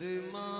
ارمان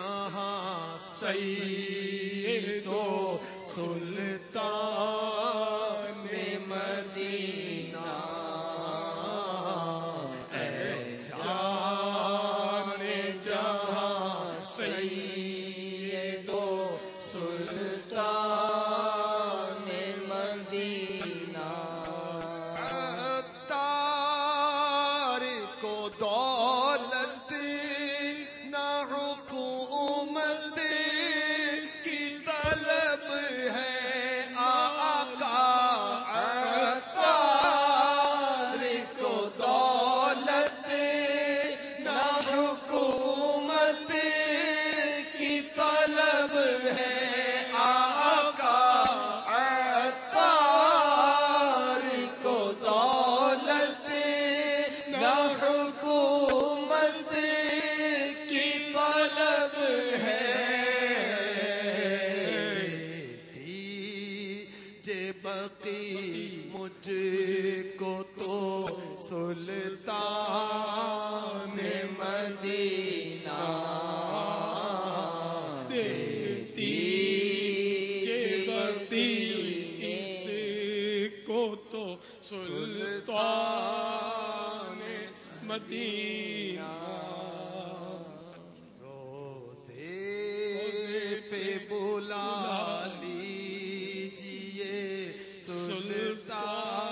جہاں سید و سلطان مدینہ۔ روزے پہ بولا لیجیے سلطان۔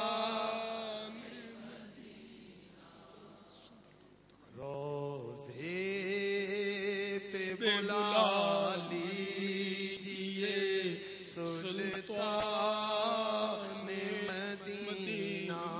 روزے پہ بولا لیجیے سلطان۔ مدینہ مدینہ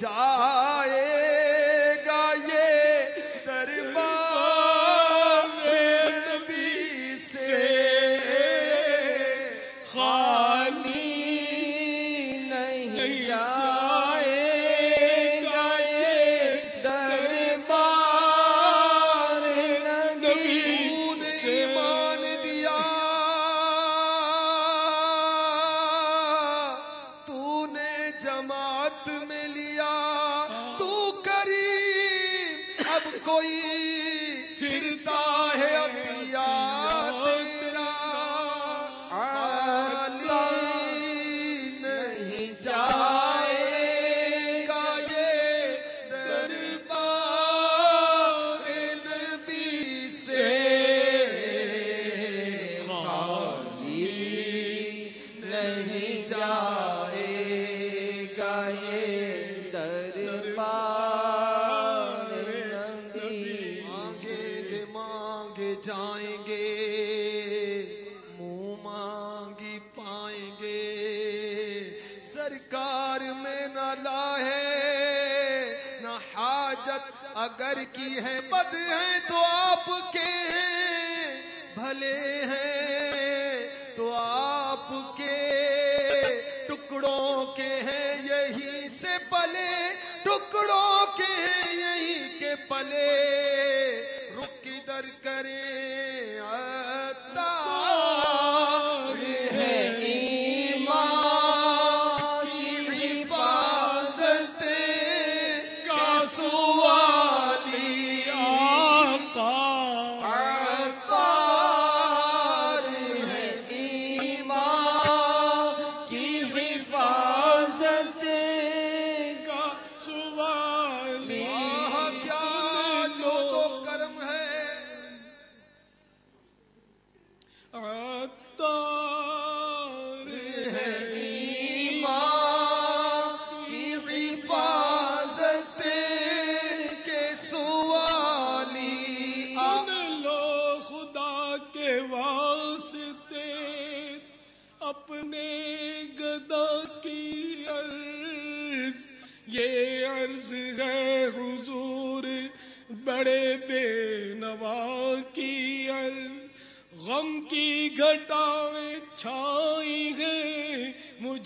چار میں لیا تو کریم اب کوئی مانگے جائیں گے، منہ مانگی پائیں گے۔ سرکار میں نہ لاہے نہ حاجت اگر کی ہے۔ بد ہیں تو آپ کے ہیں، بھلے ہیں تو آپ کے۔ ٹکڑوں کے ہیں، یہی سے پلے۔ ٹکڑوں کے ہیں، یہی کے پلے۔ کرے۔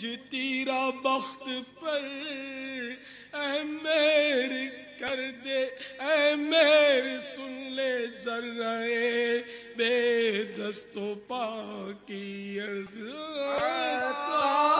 مجھ تیرا بخت پر اے میر کر دے، اے میر سن لے ذرائے بے دستوں پا کی عطا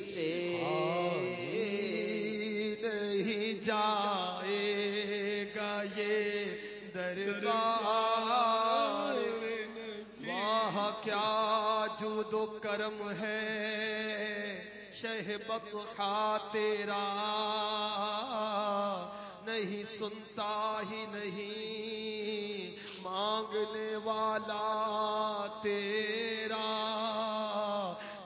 سے۔ نہیں جائے دربار۔ کیا کرم ہے؟ شہبت تیرا۔ نہیں سنتا ہی نہیں۔ مانگنے والا تیرا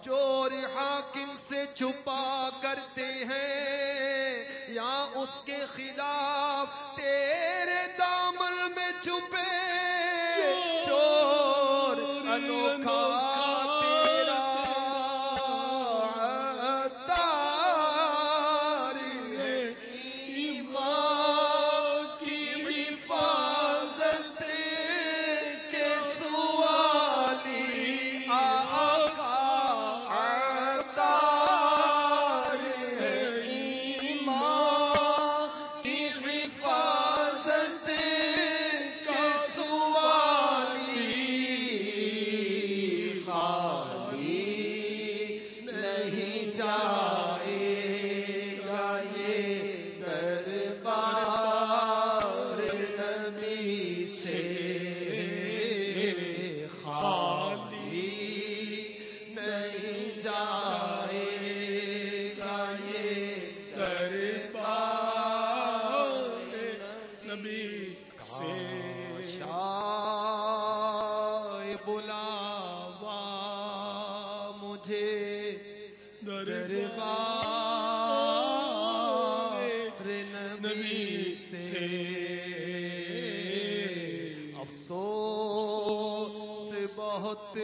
چور حاکم سے چھپا کرتے ہیں یا اس کے خلاف تیرے دامن میں چھپے چور انوکھا اٹھے دربار نبی سے۔ افسوس بہت